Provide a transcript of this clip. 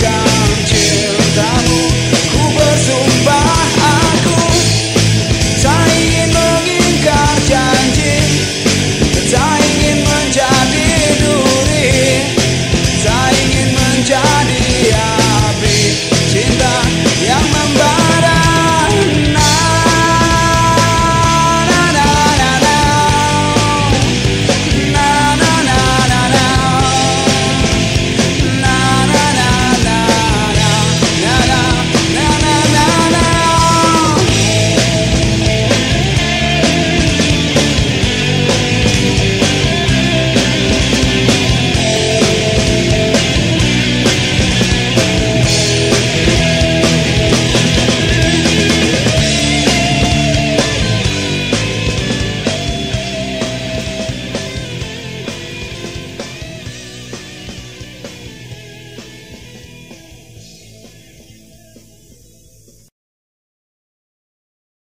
down.